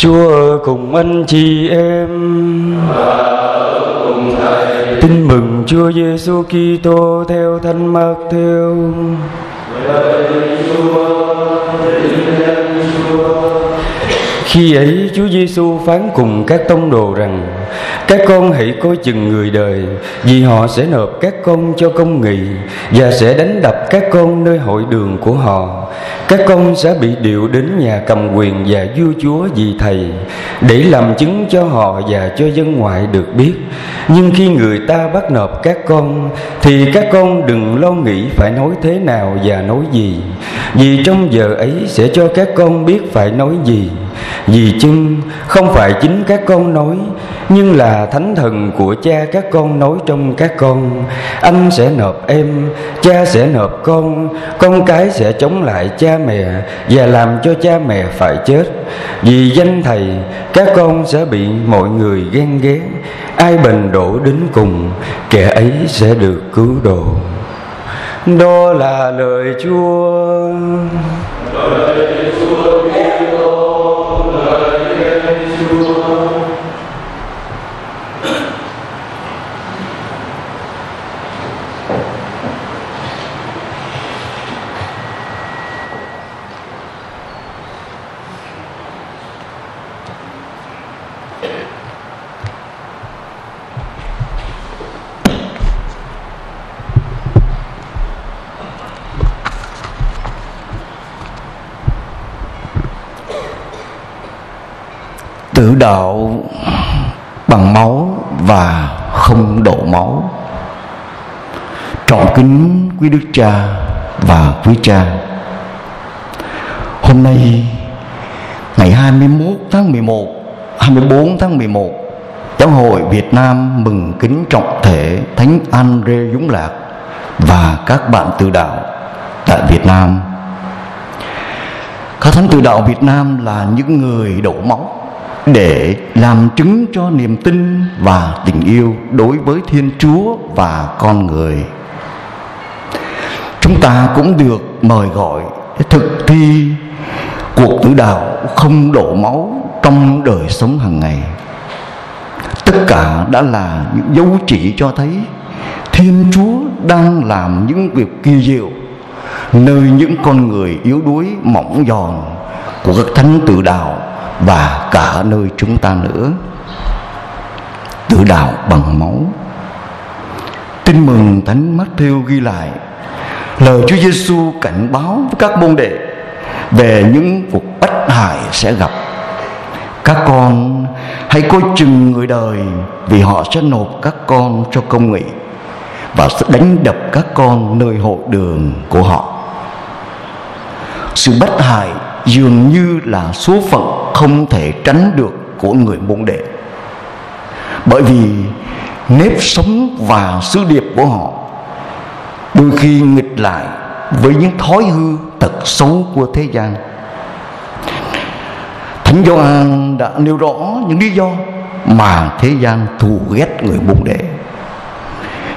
Chúa ở cùng anh chị em Tin mừng Chúa Giêsu Kitô theo Thánh theo. Khi ấy Chúa Giêsu phán cùng các tông đồ rằng các con hãy coi chừng người đời, Vì họ sẽ nộp các con cho công nghị Và sẽ đánh đập các con nơi hội đường của họ. Các con sẽ bị điệu đến nhà cầm quyền và vua chúa vì Thầy, Để làm chứng cho họ và cho dân ngoại được biết. Nhưng khi người ta bắt nộp các con, Thì các con đừng lo nghĩ phải nói thế nào và nói gì, Vì trong giờ ấy sẽ cho các con biết phải nói gì vì chưng không phải chính các con nói Nhưng là thánh thần của cha các con nói trong các con. Anh sẽ nộp em, cha sẽ nộp con Con cái sẽ chống lại cha mẹ Và làm cho cha mẹ phải chết. Vì danh Thầy các con sẽ bị mọi người ghen ghét Ai bền đổ đến cùng Kẻ ấy sẽ được cứu độ. Đó là lời Chúa. Lời Chúa. Đạo bằng máu và không đổ máu. Trọng kính quý đức cha và quý cha. Hôm nay, ngày 21 tháng 11 24 tháng 11 Giáo hội Việt Nam mừng kính trọng thể Thánh Andre Dũng Lạc và các bạn tự đạo tại Việt Nam. Các thánh tự đạo Việt Nam là những người đổ máu để làm chứng cho niềm tin và tình yêu đối với Thiên Chúa và con người. Chúng ta cũng được mời gọi thực thi cuộc tử đạo không đổ máu trong đời sống hàng ngày. Tất cả đã là những dấu chỉ cho thấy Thiên Chúa đang làm những việc kỳ diệu, nơi những con người yếu đuối mỏng giòn của các thánh tự đạo và cả nơi chúng ta nữa. Tự đạo bằng máu. Tin mừng thánh Matthew ghi lại lời Chúa Giêsu cảnh báo với các môn đệ về những cuộc bách hại sẽ gặp. Các con hãy coi chừng người đời vì họ sẽ nộp các con cho công nghị và sẽ đánh đập các con nơi hội đường của họ. Sự bất hại dường như là số phận không thể tránh được của người môn đệ. Bởi vì nếp sống và sứ điệp của họ đôi khi nghịch lại với những thói hư tật xấu của thế gian. Thánh Gioan đã nêu rõ những lý do mà thế gian thù ghét người môn đệ.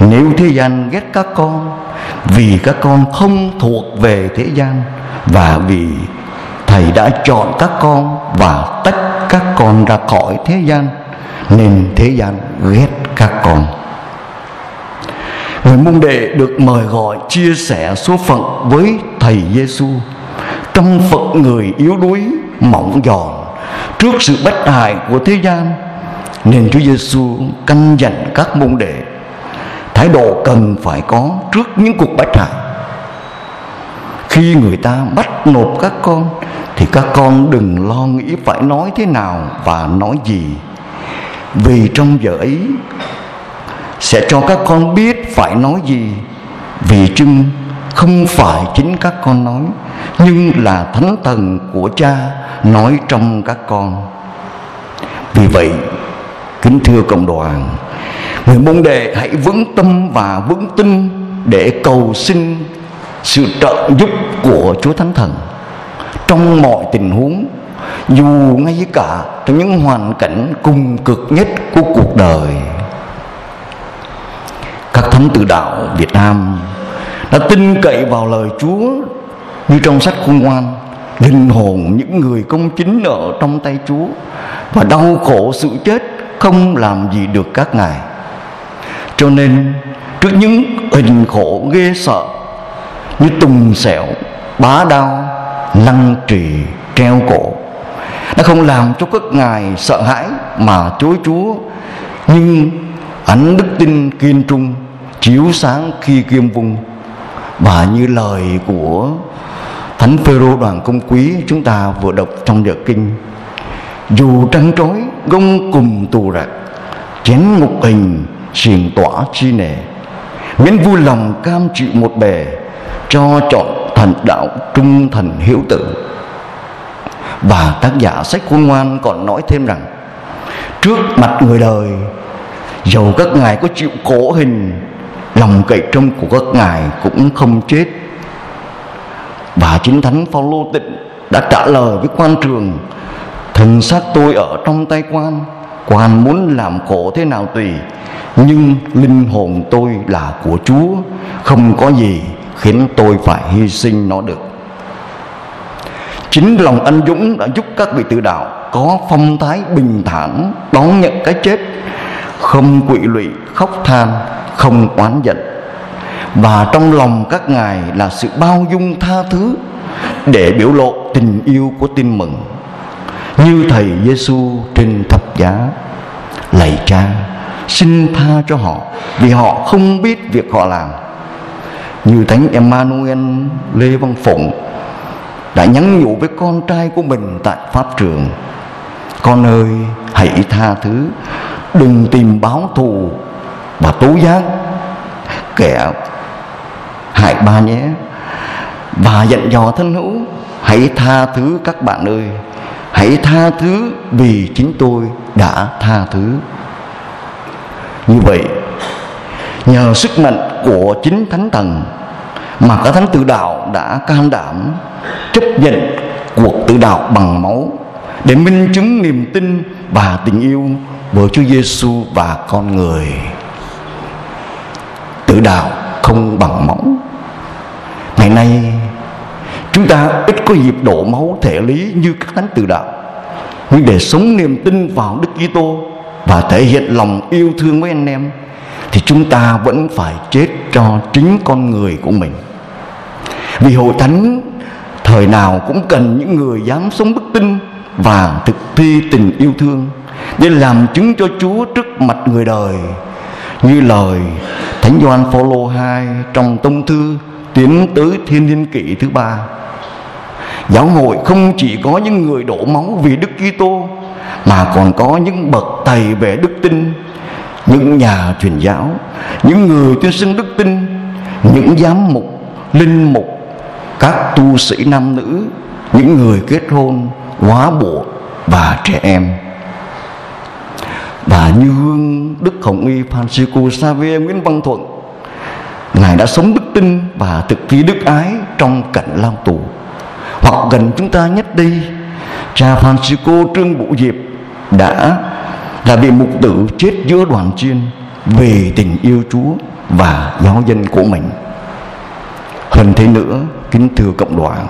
Nếu thế gian ghét các con, vì các con không thuộc về thế gian và vì thầy đã chọn các con và tách các con ra khỏi thế gian, nên thế gian ghét các con. Người môn đệ được mời gọi chia sẻ số phận với thầy Giêsu trong phận người yếu đuối, mỏng giòn trước sự bất hại của thế gian, nên Chúa Giêsu căn dặn các môn đệ, thái độ cần phải có trước những cuộc bất hại. Khi người ta bắt nộp các con thì các con đừng lo nghĩ phải nói thế nào và nói gì. Vì trong giờ ấy sẽ cho các con biết phải nói gì. Vì chưng không phải chính các con nói, nhưng là thánh thần của cha nói trong các con. Vì vậy, kính thưa cộng đoàn, người môn đệ hãy vững tâm và vững tin để cầu xin sự trợ giúp của chúa thánh thần trong mọi tình huống, dù ngay cả trong những hoàn cảnh cùng cực nhất của cuộc đời, các thánh tự đạo Việt Nam đã tin cậy vào lời Chúa như trong sách khôn ngoan, linh hồn những người công chính ở trong tay Chúa và đau khổ sự chết không làm gì được các ngài. Cho nên, trước những hình khổ ghê sợ như tùng sẹo bá đao lăng trì treo cổ. Nó không làm cho các ngài sợ hãi mà chối chúa, nhưng ánh đức tin kiên trung chiếu sáng khi kiêm vung. Và như lời của thánh phêrô đoàn công quý chúng ta vừa đọc trong giờ kinh, dù trăng trói gông cùng tù rạc, chén ngục hình xiềng tỏa chi nề, miễn vui lòng cam chịu một bề cho chọn thành đạo trung thần hiếu tử. Và tác giả sách khôn ngoan còn nói thêm rằng, trước mặt người đời dầu các ngài có chịu khổ hình, lòng cậy trông của các ngài cũng không chết. Và chính thánh Phaolô tịnh đã trả lời với quan trường, thần xác tôi ở trong tay quan quan muốn làm khổ thế nào tùy, nhưng linh hồn tôi là của Chúa, không có gì khiến tôi phải hy sinh nó được. Chính lòng anh dũng đã giúp các vị tự đạo có phong thái bình thản, đón nhận cái chết, không quỵ lụy, khóc than, không oán giận. Và trong lòng các ngài là sự bao dung tha thứ để biểu lộ tình yêu của tin mừng. Như thầy Giêsu trên thập giá, lạy cha, xin tha cho họ vì họ không biết việc họ làm như thánh Emmanuel Lê Văn Phụng đã nhắn nhủ với con trai của mình tại pháp trường. Con ơi, hãy tha thứ, đừng tìm báo thù và tố giác. Kẻ hại ba nhé. Và dặn dò thân hữu, hãy tha thứ các bạn ơi. Hãy tha thứ vì chính tôi đã tha thứ. Như vậy nhờ sức mạnh của chính thánh thần mà các thánh tự đạo đã can đảm chấp nhận cuộc tự đạo bằng máu để minh chứng niềm tin và tình yêu với Chúa Giêsu và con người. Tự đạo không bằng máu. Ngày nay chúng ta ít có dịp đổ máu thể lý như các thánh tự đạo, nhưng để sống niềm tin vào Đức Kitô và thể hiện lòng yêu thương với anh em thì chúng ta vẫn phải chết cho chính con người của mình. Vì hội thánh thời nào cũng cần những người dám sống đức tin và thực thi tình yêu thương để làm chứng cho Chúa trước mặt người đời, như lời Thánh Gioan Phaolô 2 trong tông thư tiến tới thiên niên kỷ thứ ba. Giáo hội không chỉ có những người đổ máu vì Đức Kitô, mà còn có những bậc thầy về đức tin những nhà truyền giáo, những người tuyên xưng đức tin, những giám mục, linh mục, các tu sĩ nam nữ, những người kết hôn, hóa bộ và trẻ em. Và như hương đức hồng y Francisco Xavier Nguyễn Văn Thuận, ngài đã sống đức tin và thực thi đức ái trong cảnh lao tù. Hoặc gần chúng ta nhất đây, cha Francisco Trương Vũ Diệp đã là vì mục tử chết giữa đoàn chiên về tình yêu Chúa và giáo dân của mình. Hơn thế nữa, kính thưa cộng đoàn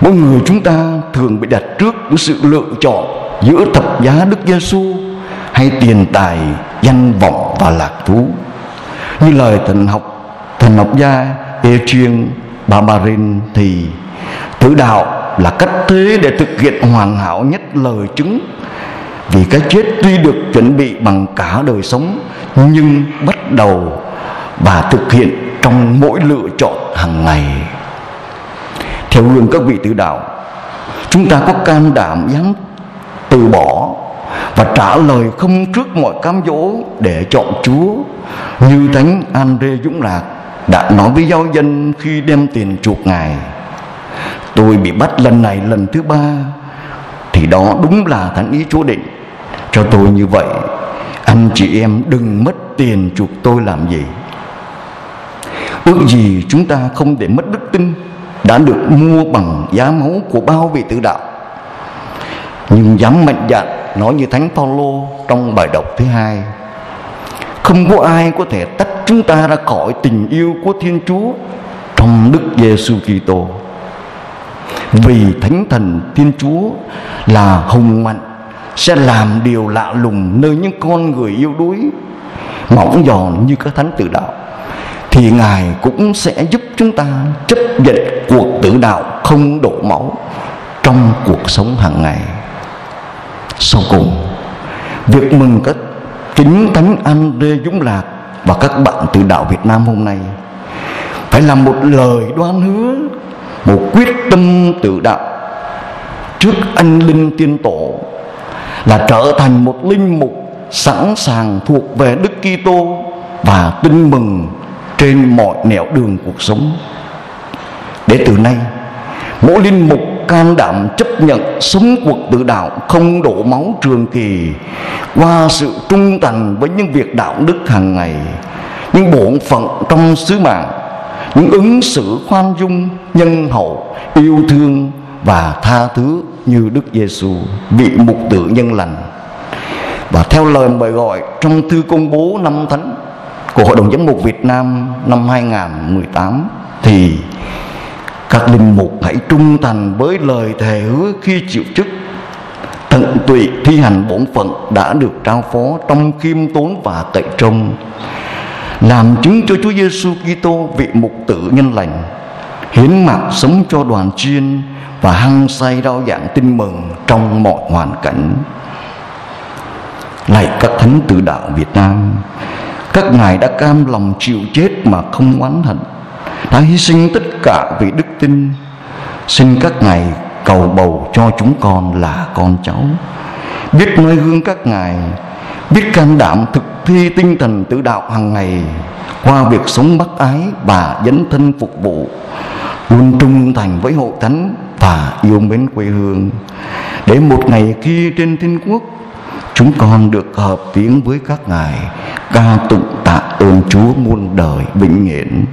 mỗi người chúng ta thường bị đặt trước với sự lựa chọn giữa thập giá Đức Giêsu hay tiền tài, danh vọng và lạc thú. Như lời thần học thần học gia Etienne Barbarin thì, tử đạo là cách thế để thực hiện hoàn hảo nhất lời chứng vì cái chết tuy được chuẩn bị bằng cả đời sống, nhưng bắt đầu và thực hiện trong mỗi lựa chọn hàng ngày. Theo gương các vị tự đạo, chúng ta có can đảm dám từ bỏ và trả lời không trước mọi cám dỗ để chọn Chúa, như thánh Andre Dũng Lạc đã nói với giáo dân khi đem tiền chuộc ngài. Tôi bị bắt lần này lần thứ ba, thì đó đúng là thánh ý chúa định cho tôi như vậy. Anh chị em đừng mất tiền chuộc tôi làm gì. Ước gì chúng ta không để mất đức tin đã được mua bằng giá máu của bao vị tử đạo. Nhưng dám mạnh dạn nói như thánh Phaolô trong bài đọc thứ hai, không có ai có thể tách chúng ta ra khỏi tình yêu của Thiên Chúa trong Đức Giêsu Kitô. Vì thánh thần thiên chúa là hùng mạnh sẽ làm điều lạ lùng nơi những con người yêu đuối, mỏng giòn như các thánh tự đạo. Thì ngài cũng sẽ giúp chúng ta chấp nhận cuộc tử đạo không đổ máu trong cuộc sống hàng ngày. Sau cùng, việc mừng các kính thánh Andre Dũng Lạc và các bạn từ đạo Việt Nam hôm nay phải là một lời đoan hứa, một quyết tâm tự đạo trước anh linh tiên tổ là trở thành một linh mục sẵn sàng thuộc về Đức Kitô và tin mừng trên mọi nẻo đường cuộc sống. Để từ nay, mỗi linh mục can đảm chấp nhận sống cuộc tự đạo không đổ máu trường kỳ qua sự trung thành với những việc đạo đức hàng ngày, những bổn phận trong sứ mạng, những ứng xử khoan dung, nhân hậu, yêu thương và tha thứ như Đức Giêsu vị mục tử nhân lành. Và theo lời mời gọi, trong thư công bố năm thánh của Hội đồng Giám mục Việt Nam năm 2018 thì các linh mục hãy trung thành với lời thề hứa khi chịu chức, tận tụy thi hành bổn phận đã được trao phó trong khiêm tốn và cậy trông, làm chứng cho Chúa Giêsu Kitô, vị mục tử nhân lành hiến mạng sống cho đoàn chiên và hăng say rao giảng tin mừng trong mọi hoàn cảnh. Lạy các thánh tử đạo Việt Nam, các ngài đã cam lòng chịu chết mà không oán hận, đã hy sinh tất cả vì đức tin. Xin các ngài cầu bầu cho chúng con là con cháu. Biết noi gương các ngài, biết can đảm thực thi tinh thần tự đạo hàng ngày qua việc sống bác ái và dấn thân phục vụ luôn trung thành với hội thánh và yêu mến quê hương. Để một ngày kia trên thiên quốc, chúng con được hợp tiếng với các ngài, ca tụng tạ ơn Chúa muôn đời vĩnh viễn.